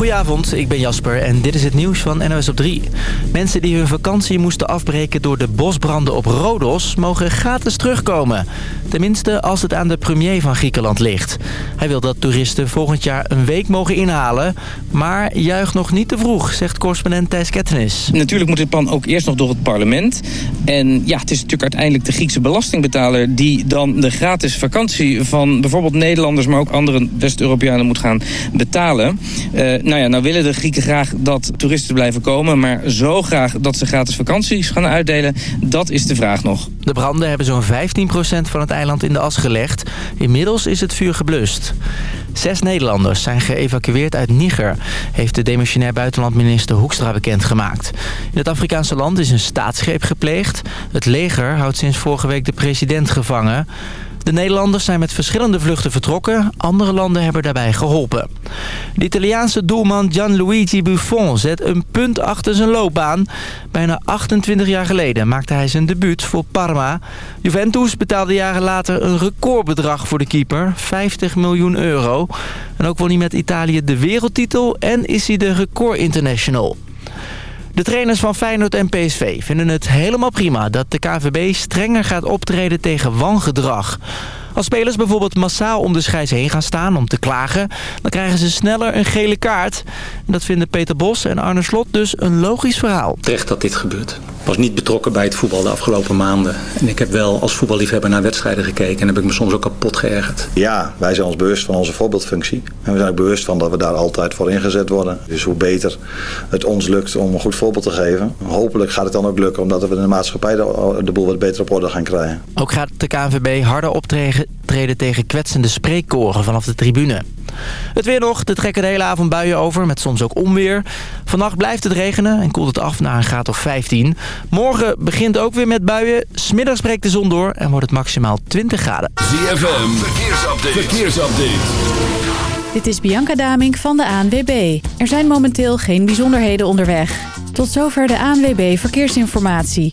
Goedenavond, ik ben Jasper en dit is het nieuws van NOS op 3. Mensen die hun vakantie moesten afbreken door de bosbranden op Rodos... mogen gratis terugkomen. Tenminste als het aan de premier van Griekenland ligt. Hij wil dat toeristen volgend jaar een week mogen inhalen... maar juich nog niet te vroeg, zegt correspondent Thijs Kettenis. Natuurlijk moet dit plan ook eerst nog door het parlement. En ja, het is natuurlijk uiteindelijk de Griekse belastingbetaler... die dan de gratis vakantie van bijvoorbeeld Nederlanders... maar ook andere West-Europeanen moet gaan betalen... Uh, nou ja, nou willen de Grieken graag dat toeristen blijven komen... maar zo graag dat ze gratis vakanties gaan uitdelen, dat is de vraag nog. De branden hebben zo'n 15% van het eiland in de as gelegd. Inmiddels is het vuur geblust. Zes Nederlanders zijn geëvacueerd uit Niger, heeft de demissionair buitenlandminister Hoekstra bekendgemaakt. In het Afrikaanse land is een staatsgreep gepleegd. Het leger houdt sinds vorige week de president gevangen. De Nederlanders zijn met verschillende vluchten vertrokken. Andere landen hebben daarbij geholpen. De Italiaanse doelman Gianluigi Buffon zet een punt achter zijn loopbaan. Bijna 28 jaar geleden maakte hij zijn debuut voor Parma. Juventus betaalde jaren later een recordbedrag voor de keeper. 50 miljoen euro. En ook won hij met Italië de wereldtitel en is hij de record international. De trainers van Feyenoord en PSV vinden het helemaal prima dat de KVB strenger gaat optreden tegen wangedrag. Als spelers bijvoorbeeld massaal om de scheids heen gaan staan om te klagen... dan krijgen ze sneller een gele kaart. En dat vinden Peter Bos en Arne Slot dus een logisch verhaal. Terecht dat dit gebeurt. Ik was niet betrokken bij het voetbal de afgelopen maanden. En ik heb wel als voetballiefhebber naar wedstrijden gekeken... en heb ik me soms ook kapot geërgerd. Ja, wij zijn ons bewust van onze voorbeeldfunctie. En we zijn ook bewust van dat we daar altijd voor ingezet worden. Dus hoe beter het ons lukt om een goed voorbeeld te geven. Hopelijk gaat het dan ook lukken omdat we in de maatschappij de, de boel wat beter op orde gaan krijgen. Ook gaat de KNVB harder optreden treden tegen kwetsende spreekkoren vanaf de tribune. Het weer nog, er trekken de hele avond buien over, met soms ook onweer. Vannacht blijft het regenen en koelt het af naar een graad of 15. Morgen begint ook weer met buien. Smiddags breekt de zon door en wordt het maximaal 20 graden. ZFM, verkeersupdate. verkeersupdate. Dit is Bianca Damink van de ANWB. Er zijn momenteel geen bijzonderheden onderweg. Tot zover de ANWB Verkeersinformatie.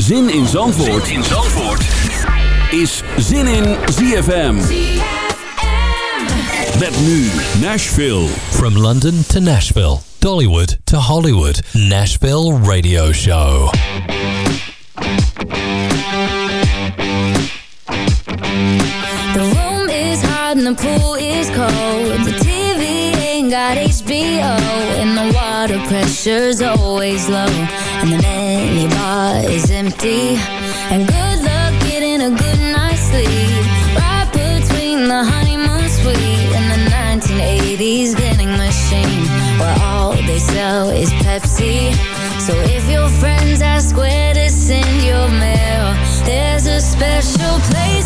Zin in Zandvoort, zin in Zandvoort. is Zin in ZFM. Met nu Nashville. From London to Nashville, Dollywood to Hollywood, Nashville Radio Show. The room is hot and the pool is cold. The TV ain't got HBO and the water pressure's always low. And the mini bar is empty And good luck getting a good night's sleep Right between the honeymoon suite And the 1980s vending machine Where all they sell is Pepsi So if your friends ask where to send your mail There's a special place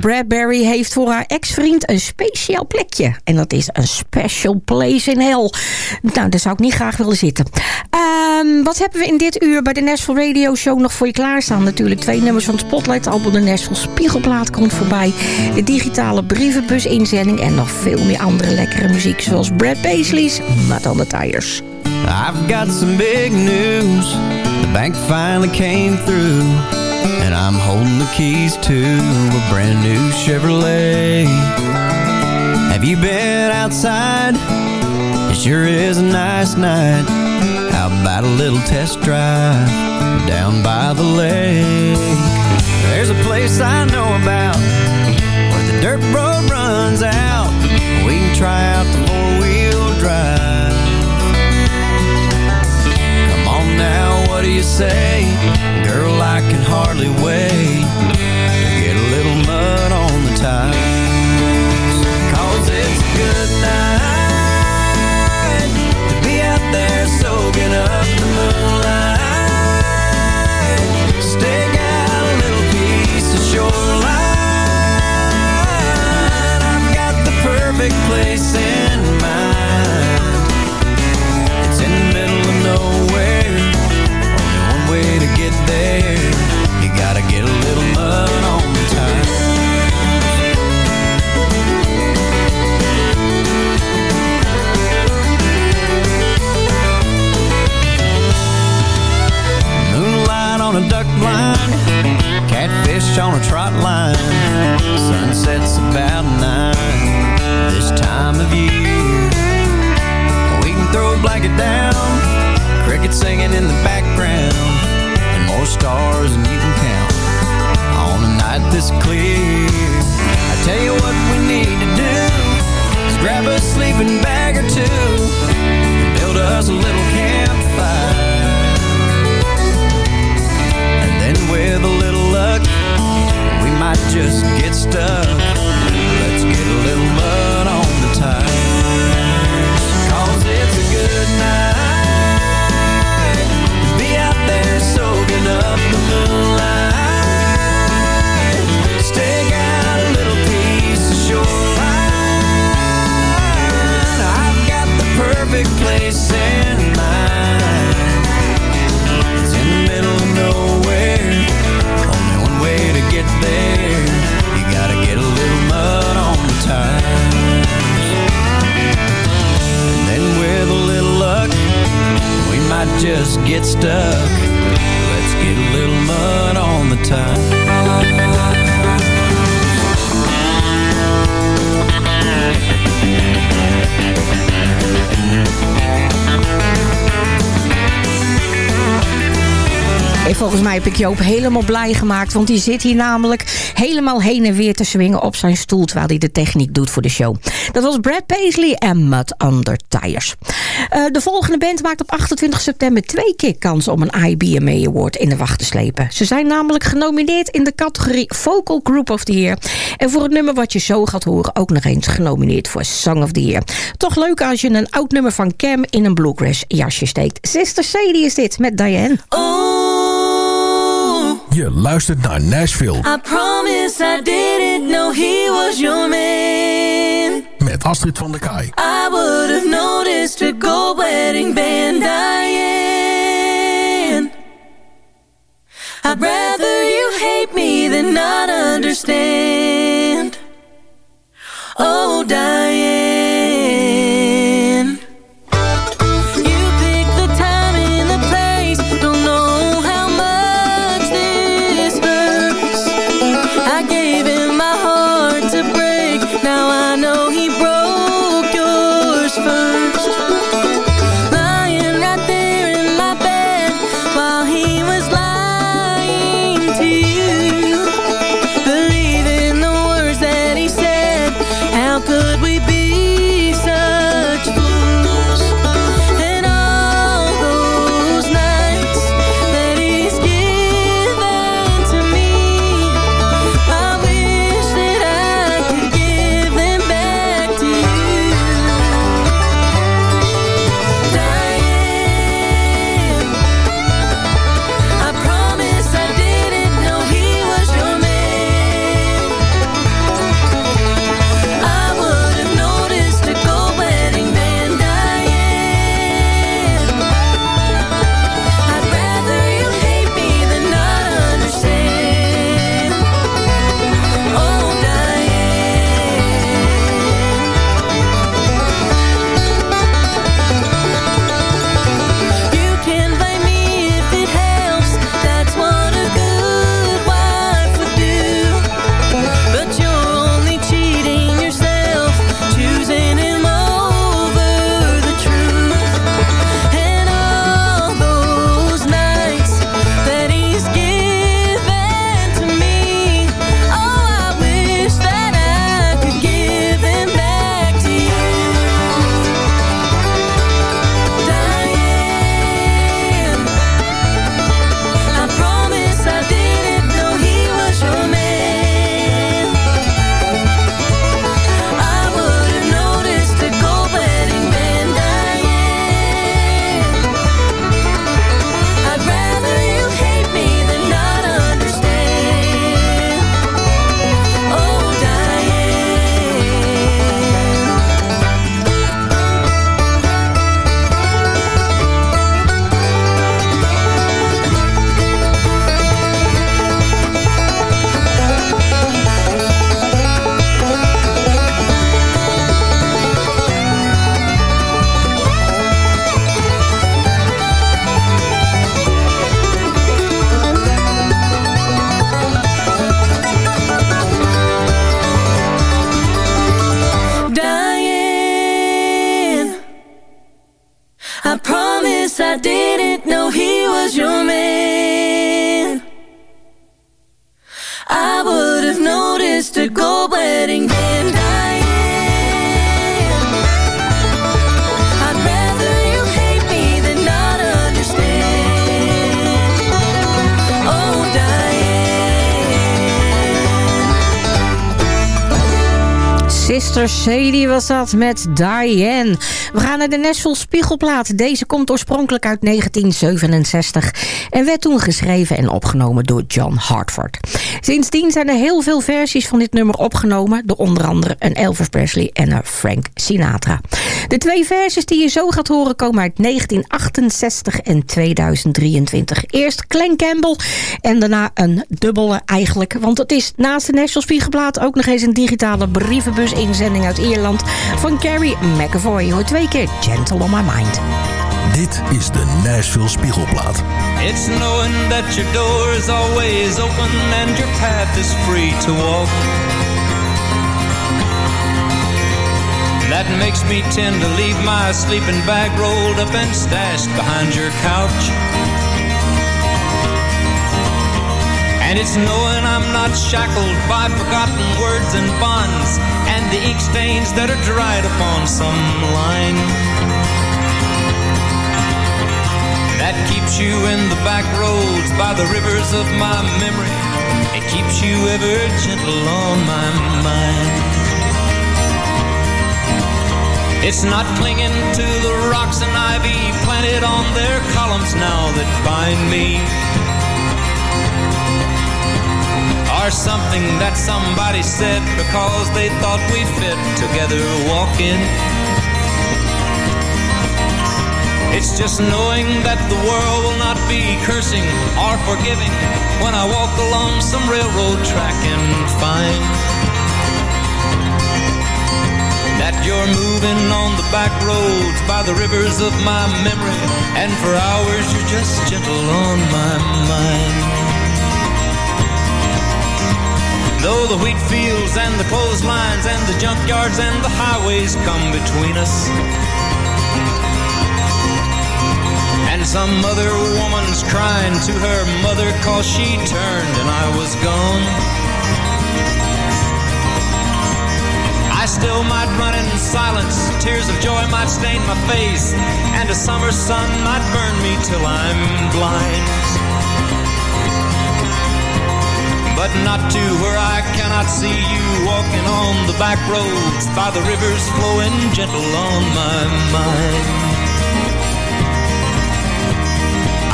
Bradbury heeft voor haar ex-vriend een speciaal plekje. En dat is een special place in hell. Nou, daar zou ik niet graag willen zitten. Ehm, wat hebben we in dit uur bij de Nashville Radio Show nog voor je klaarstaan? Natuurlijk twee nummers van Spotlight album. De Nashville Spiegelplaat komt voorbij. De digitale brievenbus inzending. En nog veel meer andere lekkere muziek. Zoals Brad Paisley's Mud on the Tires. I've got some big news. The bank finally came through. And I'm holding the keys to a brand new Chevrolet. Have you been outside? It sure is a nice night. How about a little test drive down by the lake? There's a place I know about where the dirt road runs out. We can try out the four-wheel drive. What do you say? Girl, I can hardly wait to get a little mud on the tires. Helemaal blij gemaakt. Want die zit hier namelijk helemaal heen en weer te swingen op zijn stoel... terwijl hij de techniek doet voor de show. Dat was Brad Paisley en Mud Under. Eh, de volgende band maakt op 28 september twee keer kans... om een IBMA Award in de wacht te slepen. Ze zijn namelijk genomineerd in de categorie Vocal Group of the Year. En voor het nummer wat je zo gaat horen... ook nog eens genomineerd voor Song of the Year. Toch leuk als je een oud nummer van Cam in een bluegrass jasje steekt. Sister Sadie is dit met Diane. Je luistert naar Nashville. I promise I didn't know he was your man. Met Astrid van der Kaai. I would have noticed a gold wedding band, Diane. I'd rather you hate me than not understand. Oh, Diane. Sister Sadie was dat met Diane. We gaan naar de Nashville Spiegelplaat. Deze komt oorspronkelijk uit 1967 en werd toen geschreven en opgenomen door John Hartford. Sindsdien zijn er heel veel versies van dit nummer opgenomen... door onder andere een Elvis Presley en een Frank Sinatra. De twee versies die je zo gaat horen komen uit 1968 en 2023. Eerst Glen Campbell en daarna een dubbele eigenlijk... want het is naast de Nashville Spiegelplaat ook nog eens een digitale brievenbus inzending uit Ierland van Carrie McAvoy. Hoor twee keer Gentle on My Mind. Dit is de Nashville Spiegelplaat. It's knowing that your door is always open and your path is free to walk. That makes me tend to leave my sleeping bag rolled up and stashed behind your couch. And it's knowing I'm not shackled by forgotten words and bonds and the ink stains that are dried upon some line. That keeps you in the back roads by the rivers of my memory. It keeps you ever gentle on my mind. It's not clinging to the rocks and ivy planted on their columns now that bind me. Or something that somebody said because they thought we fit together walking. It's just knowing that the world will not be cursing or forgiving when I walk along some railroad track and find that you're moving on the back roads by the rivers of my memory, and for hours you're just gentle on my mind. Though the wheat fields and the clotheslines and the junkyards and the highways come between us. And some other woman's crying to her mother cause she turned and I was gone. I still might run in silence, tears of joy might stain my face, and a summer sun might burn me till I'm blind but not to where I cannot see you walking on the back roads by the rivers flowing gentle on my mind.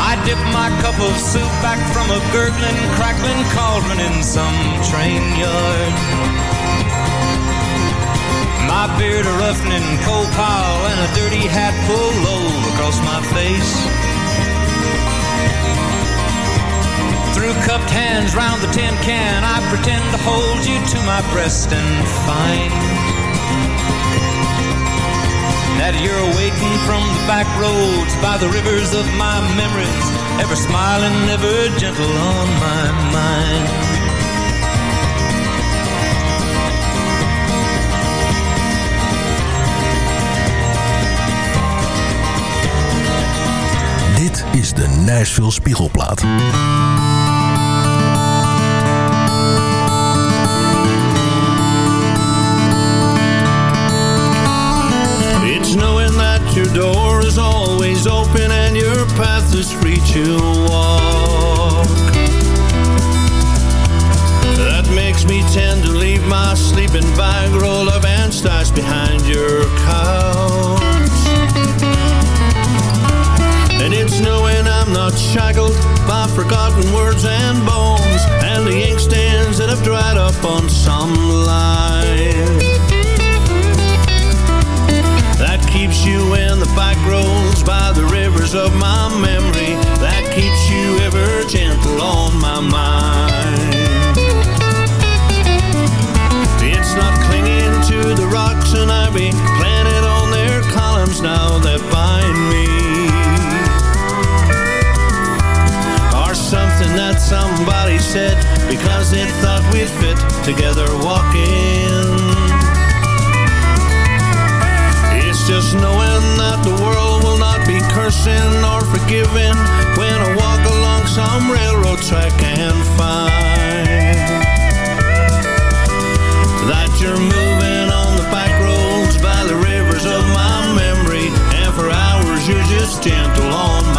I dip my cup of soup back from a gurgling, crackling cauldron in some train yard. My beard a roughening coal pile and a dirty hat pulled low across my face. Through cupped hands round the tin can, I pretend to hold you to my breast and find that you're waiting from the back roads by the rivers of my memories, ever smiling, ever gentle on my mind. Dit is de Nashville Spiegelplaat. Your door is always open and your path is free to together walking. It's just knowing that the world will not be cursing or forgiving when I walk along some railroad track and find that you're moving on the back roads by the rivers of my memory. And for hours you're just gentle on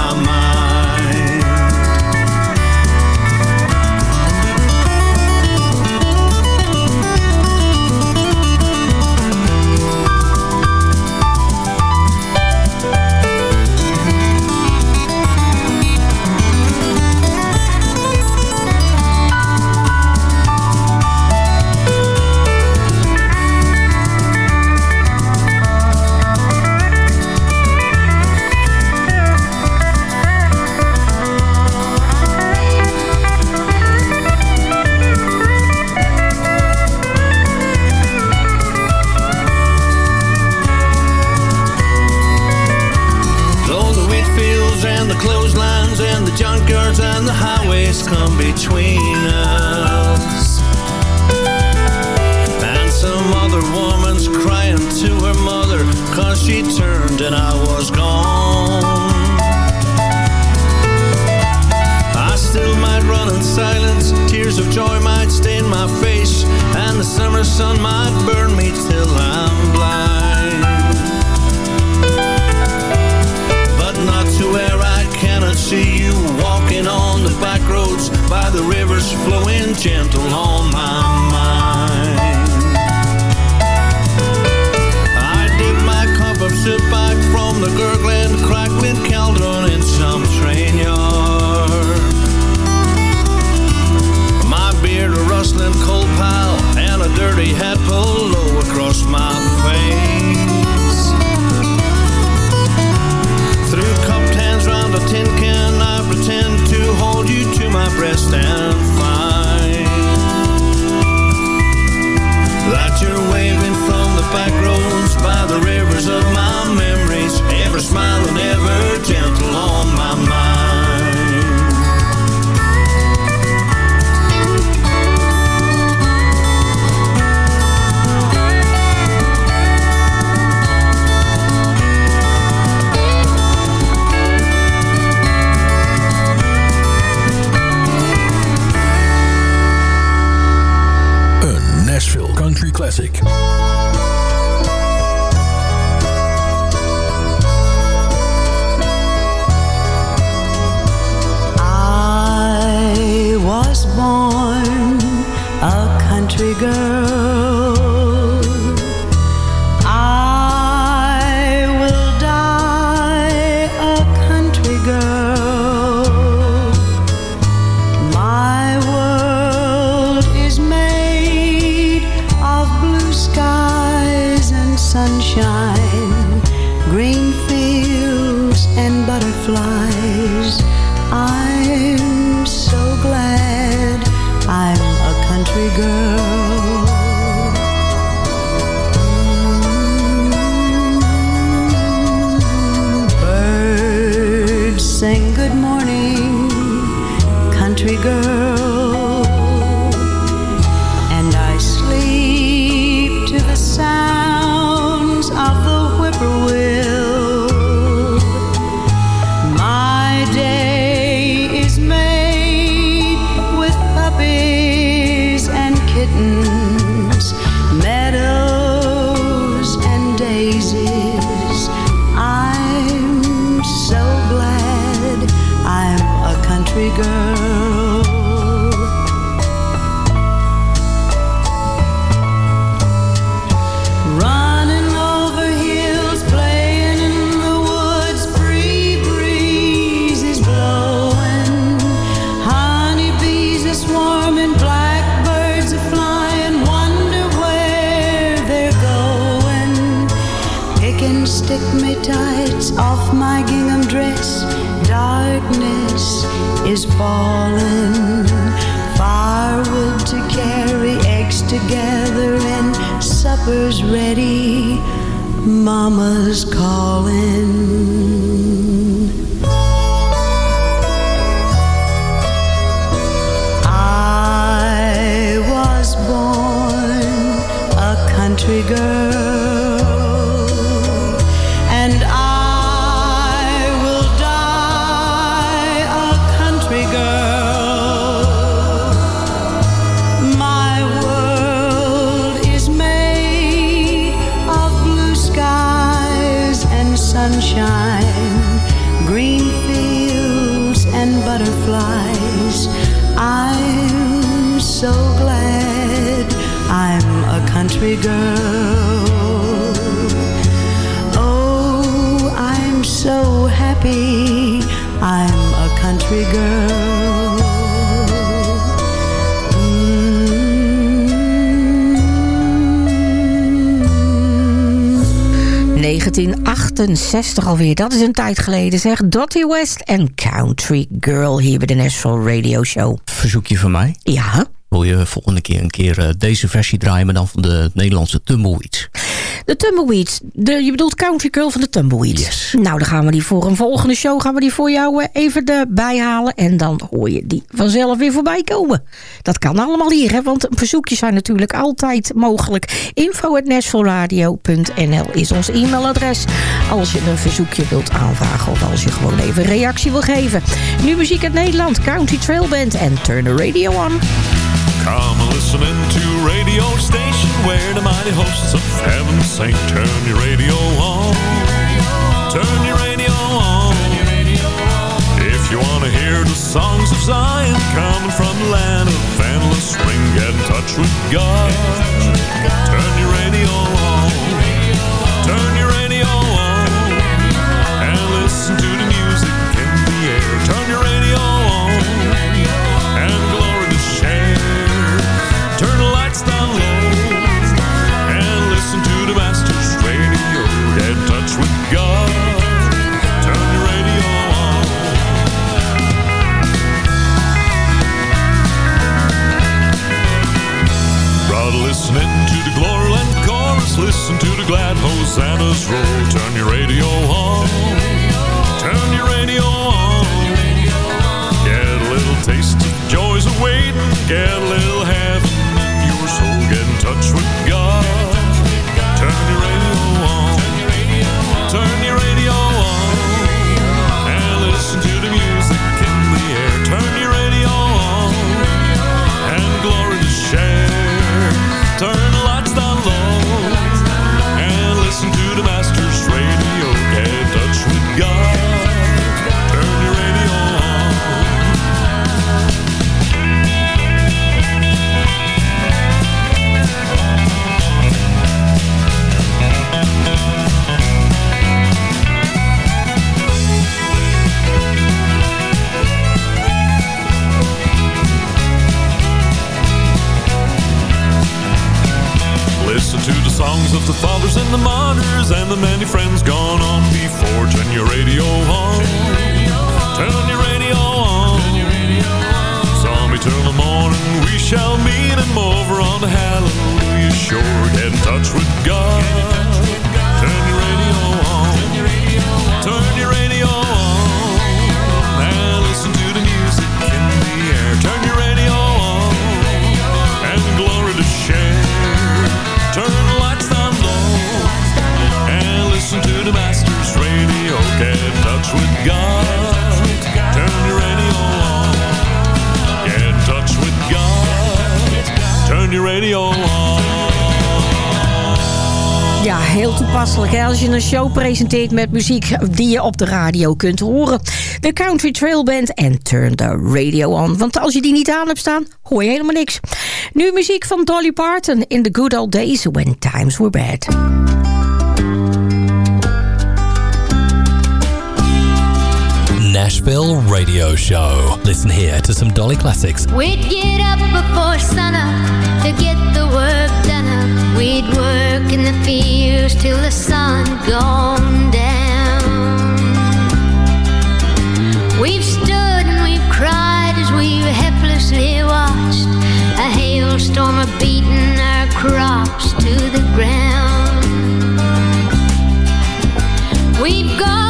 supper's ready, Mama's calling. 1968 alweer. Dat is een tijd geleden, zeg. Dottie West en Country Girl hier bij de National Radio Show. Verzoekje van mij? Ja. Wil je volgende keer een keer eh, deze versie draaien... maar dan van de Nederlandse Tumbleweeds? De Tumbleweeds. De, je bedoelt Country Girl van de Tumbleweeds. Yes. Nou, dan gaan we die voor een volgende show gaan we die voor jou eh, even erbij halen. En dan hoor je die vanzelf weer voorbij komen. Dat kan allemaal hier, hè? want verzoekjes zijn natuurlijk altijd mogelijk. info.nashvilleradio.nl is ons e-mailadres. Als je een verzoekje wilt aanvragen of als je gewoon even reactie wil geven. Nu muziek uit Nederland, Country Trail Band en Turn the Radio On. Come listening to radio station where the mighty hosts of heaven sing. Turn your radio on. Turn your radio on. If you want to hear the songs of Zion coming from the land of endless spring, get in touch with God. Turn your radio on. Hosannas roll. Turn your radio on. Turn your radio on. Get a little taste of joys awaiting. Get a little heaven your soul. Get in touch with fathers and the martyrs and the many friends gone on before. Turn your radio on. Turn your radio on. Some eternal morning we shall meet him over on the hallelujah shore. Get in touch with God. Toepasselijk als je een show presenteert met muziek die je op de radio kunt horen. De Country Trail Band en Turn the Radio On. Want als je die niet aan hebt staan, hoor je helemaal niks. Nu muziek van Dolly Parton in The Good Old Days When Times Were Bad. Nashville Radio Show. Listen here to some Dolly classics. We'd get up before sunup to get the work done up. We'd work in the fields till the sun gone down. We've stood and we've cried as we've helplessly watched a hailstorm of beating our crops to the ground. We've gone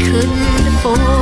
couldn't afford.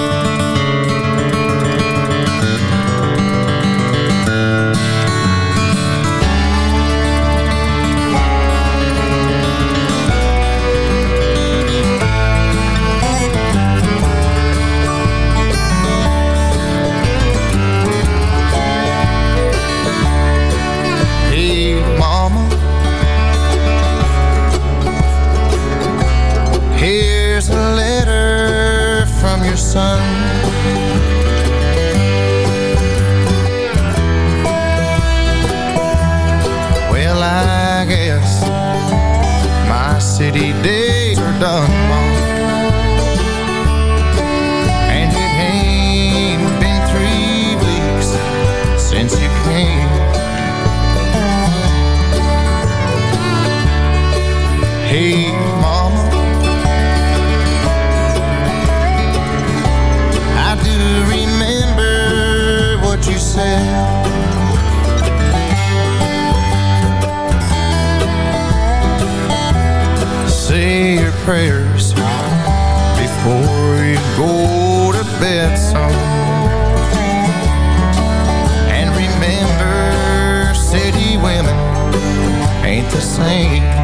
same.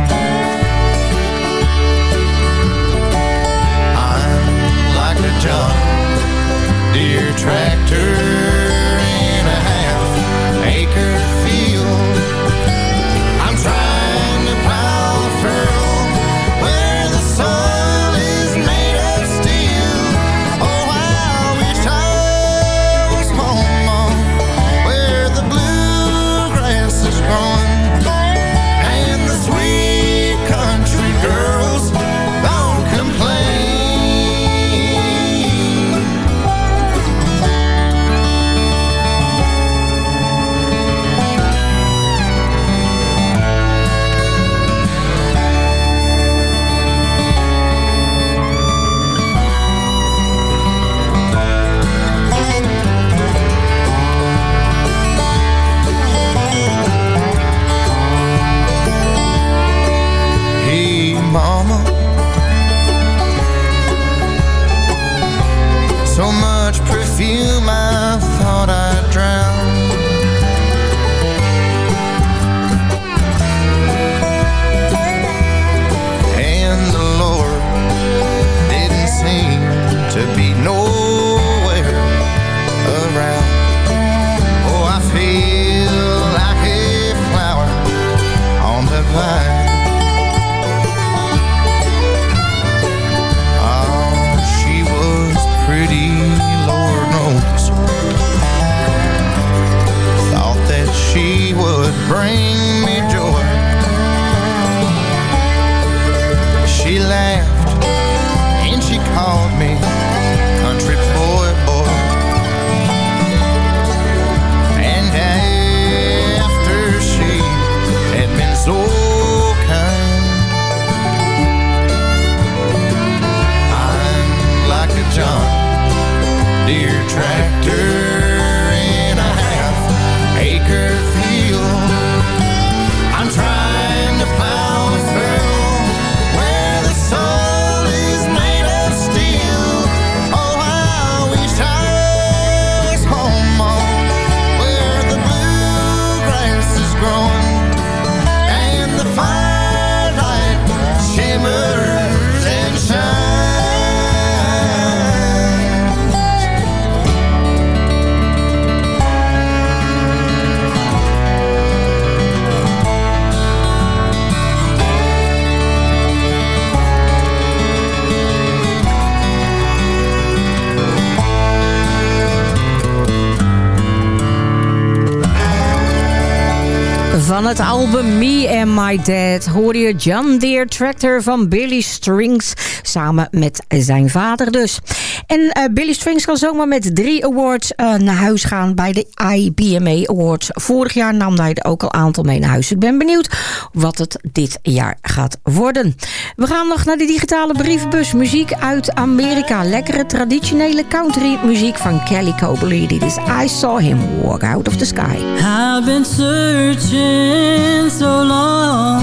Het album Me and My Dad hoorde je John Deere Tractor van Billy Strings. Samen met zijn vader dus. En eh, Billy Strings kan zomaar met drie awards eh, naar huis gaan bij de IBMA Awards. Vorig jaar nam hij er ook al aantal mee naar huis. Ik ben benieuwd wat het dit jaar gaat worden. We gaan nog naar de digitale briefbus. Muziek uit Amerika. Lekkere traditionele country muziek van Kelly Cobley. Dit is I Saw Him Walk Out of the Sky. I've been searching so long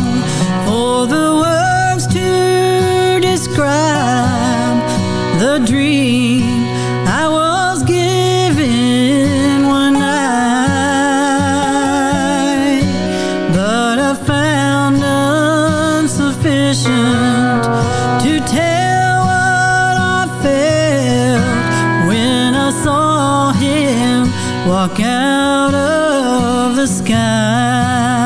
for the words to describe the dream saw him walk out of the sky.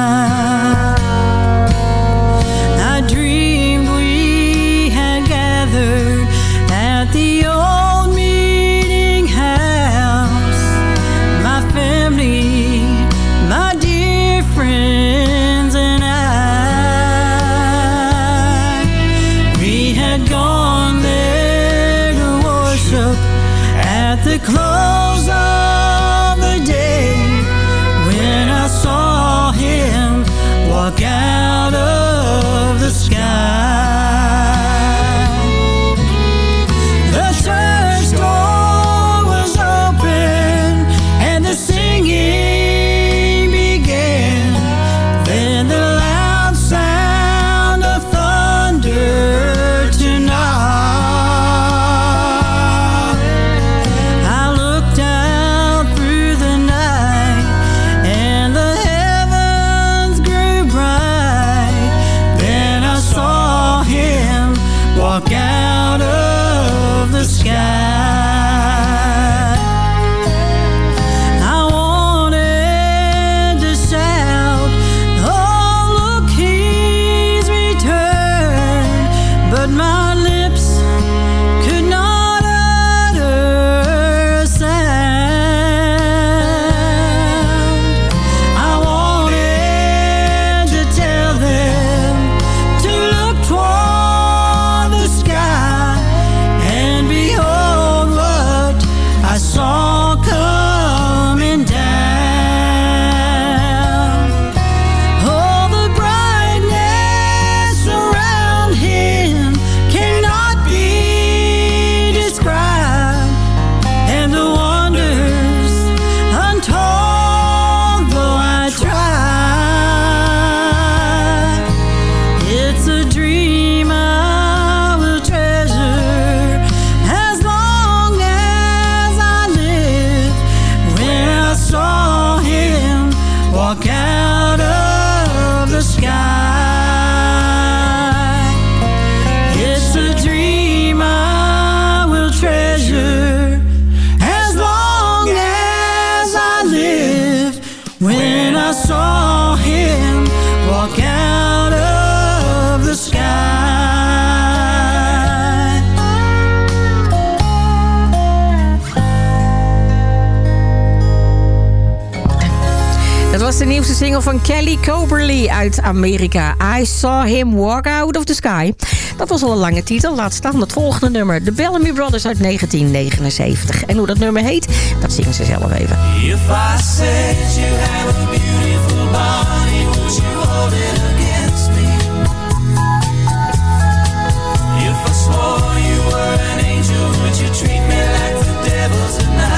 Kelly Coberly uit Amerika. I saw him walk out of the sky. Dat was al een lange titel. Laat staan het volgende nummer. The Bellamy Brothers uit 1979. En hoe dat nummer heet, dat zingen ze zelf even. If I you an angel, like the?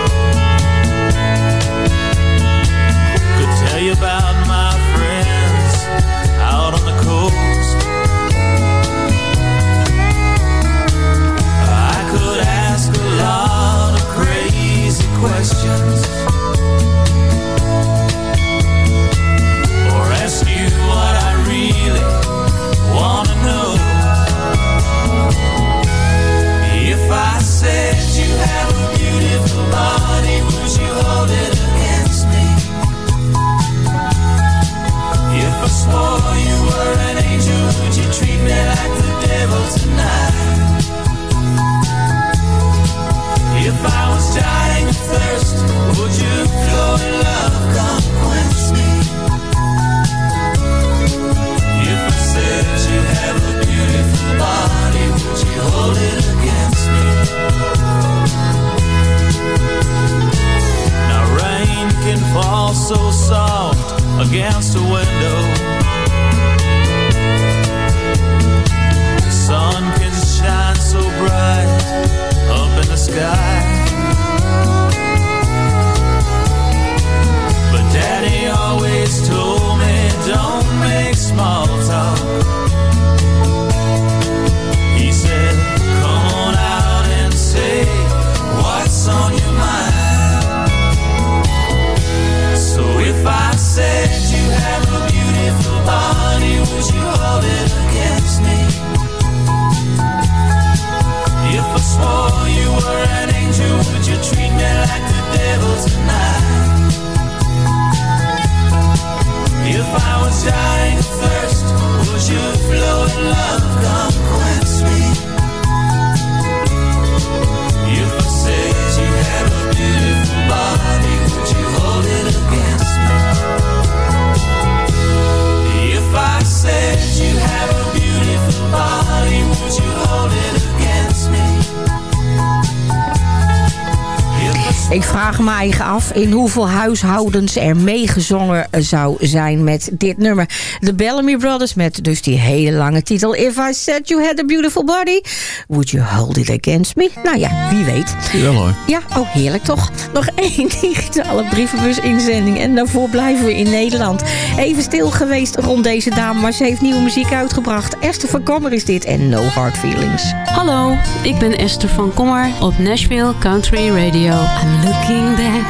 vraag me eigen af in hoeveel huishoudens er meegezongen zou zijn met dit nummer. De Bellamy Brothers met dus die hele lange titel. If I said you had a beautiful body, would you hold it against me? Nou ja, wie weet. Wel hoor. Ja, oh heerlijk toch. Nog één digitale brievenbus-inzending en daarvoor blijven we in Nederland. Even stil geweest rond deze dame, maar ze heeft nieuwe muziek uitgebracht. Esther van Kommer is dit en No Hard Feelings. Hallo, ik ben Esther van Kommer op Nashville Country Radio. I'm looking back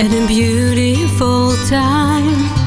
at a beautiful time.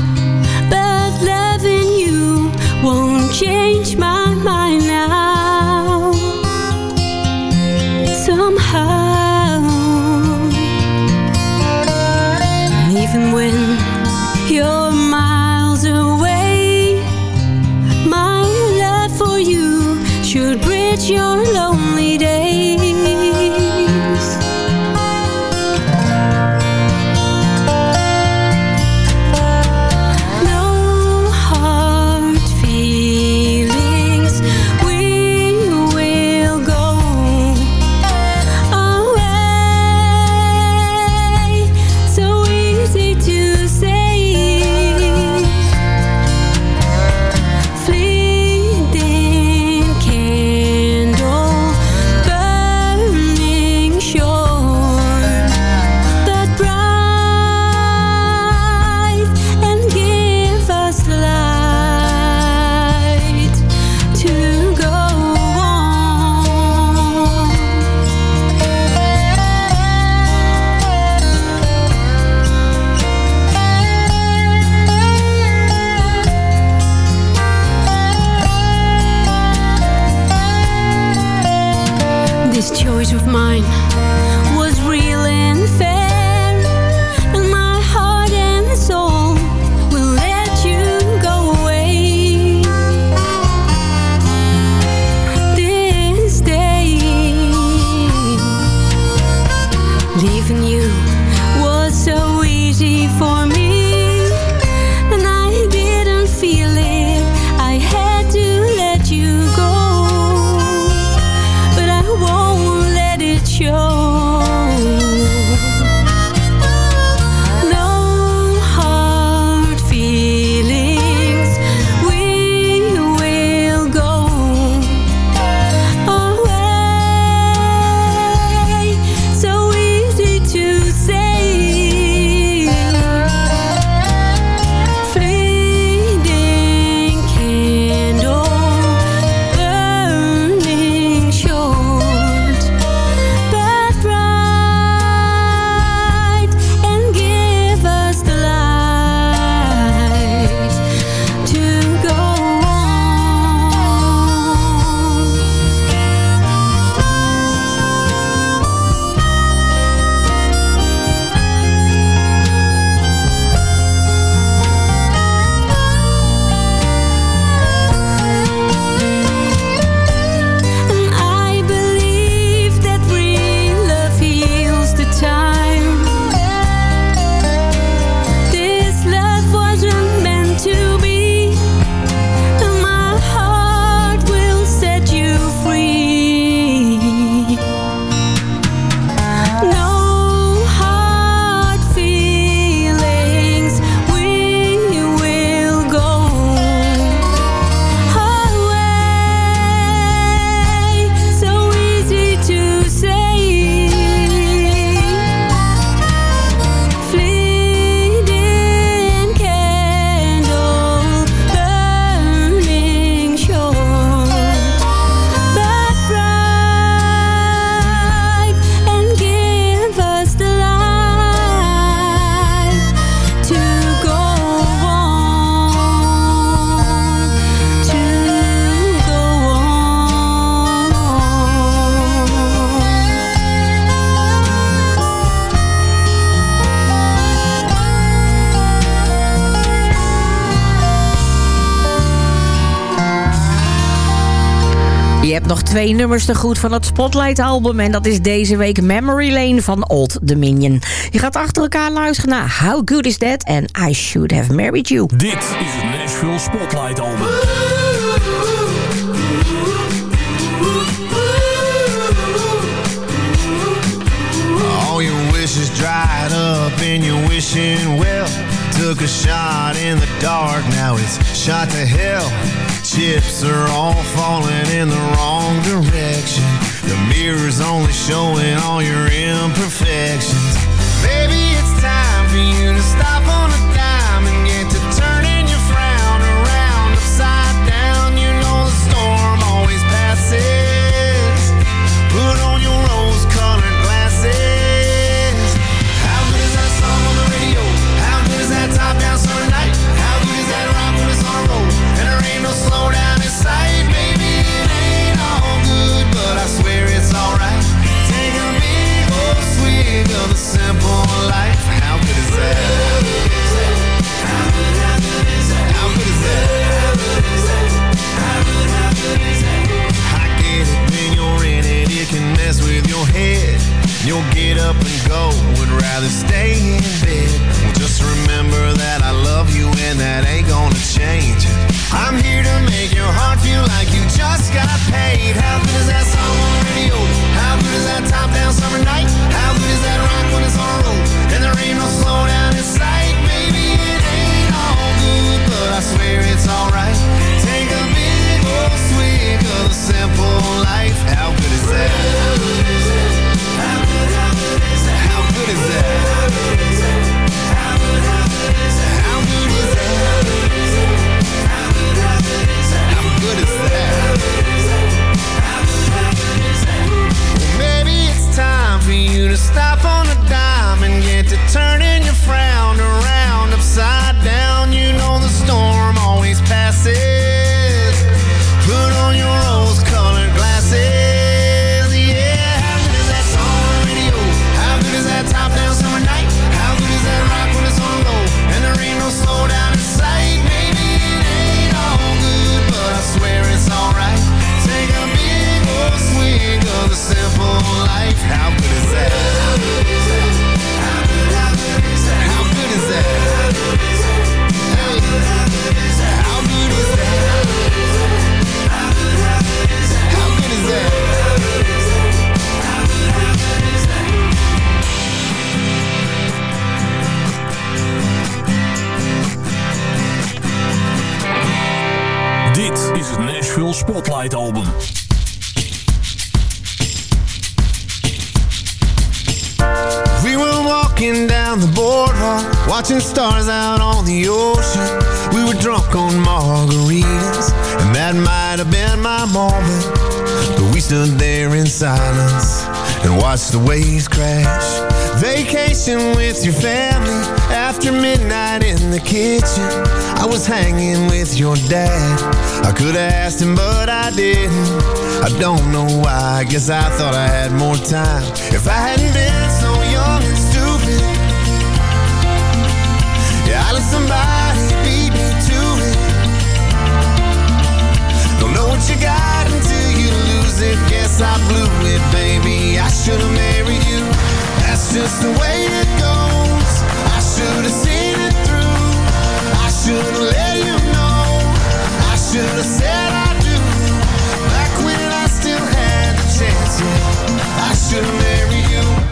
twee nummers te goed van het Spotlight-album. En dat is deze week Memory Lane van Old Dominion. Je gaat achter elkaar luisteren naar How Good Is That en I Should Have Married You. Dit is het Nashville Spotlight-album. All your wishes dried up in your wishing well. Took a shot in the dark, now it's shot to hell. chips are all falling in the wrong direction. The mirror's only showing all your imperfections. Maybe it's time for you watching stars out on the ocean. We were drunk on margaritas And that might have been my moment. But we stood there in silence And watched the waves crash. Vacation with your family After midnight in the kitchen. I was hanging with your dad. I could have asked him but I didn't. I don't know why. I guess I thought I had more time. If I hadn't been somebody beat me to it. Don't know what you got until you lose it. Guess I blew it, baby. I should've married you. That's just the way it goes. I should've seen it through. I should've let you know. I should've said I do. Back when I still had the chance, yeah. I should've married you.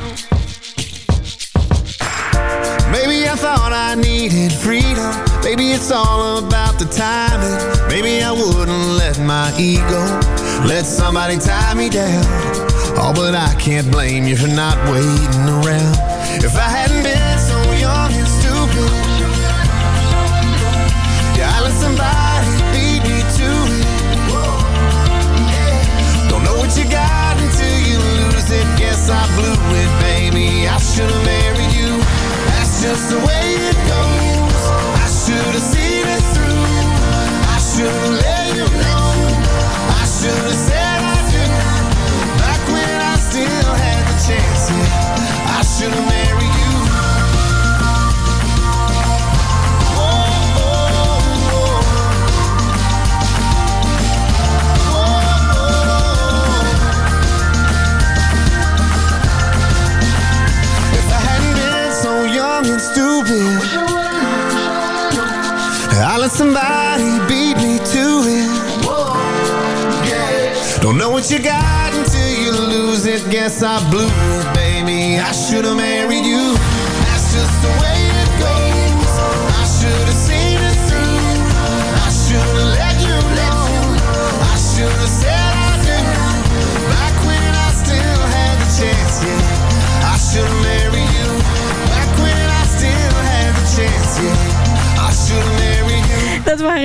Maybe I thought I needed freedom. Maybe it's all about the timing. Maybe I wouldn't let my ego Let somebody tie me down. Oh, but I can't blame you for not waiting around. If I hadn't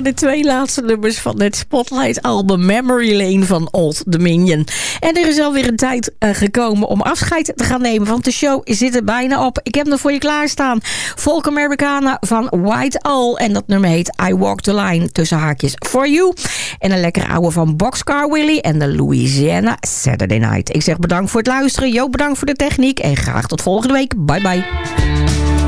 de twee laatste nummers van het Spotlight-album Memory Lane van Old Dominion. En er is alweer een tijd eh, gekomen om afscheid te gaan nemen, want de show zit er bijna op. Ik heb nog voor je klaarstaan. Folk Americana van White Owl. En dat nummer heet I Walk the Line tussen haakjes For You. En een lekkere ouwe van Boxcar Willie en de Louisiana Saturday Night. Ik zeg bedankt voor het luisteren. Jo, bedankt voor de techniek. En graag tot volgende week. Bye bye.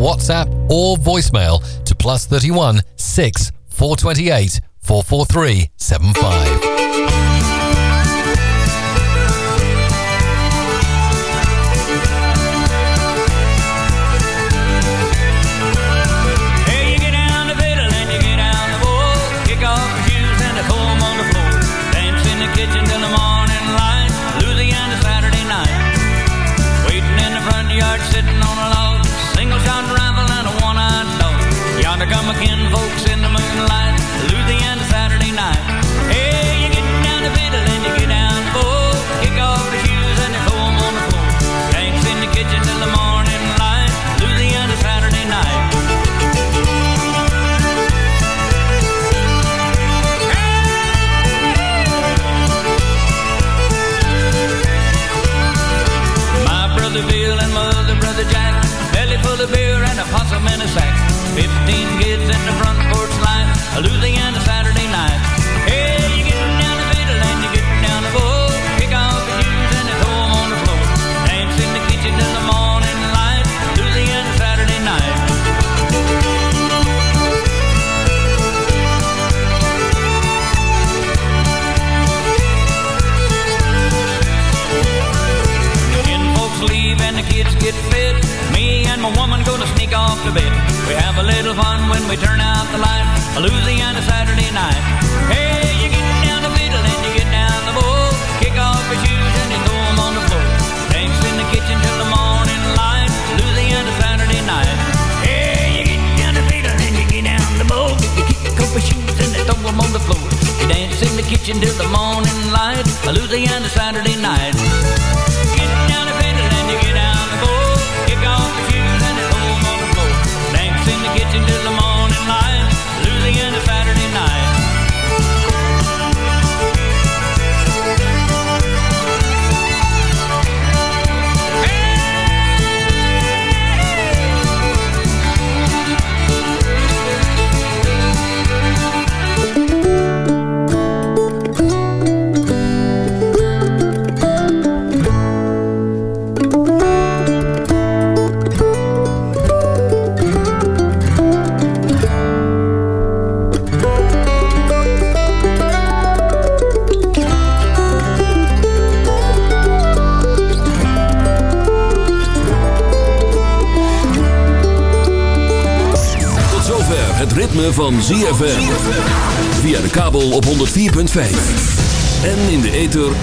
WhatsApp, or voicemail to plus 31 6 428 443 75. Fifteen kids in the front porch line, a Louisiana.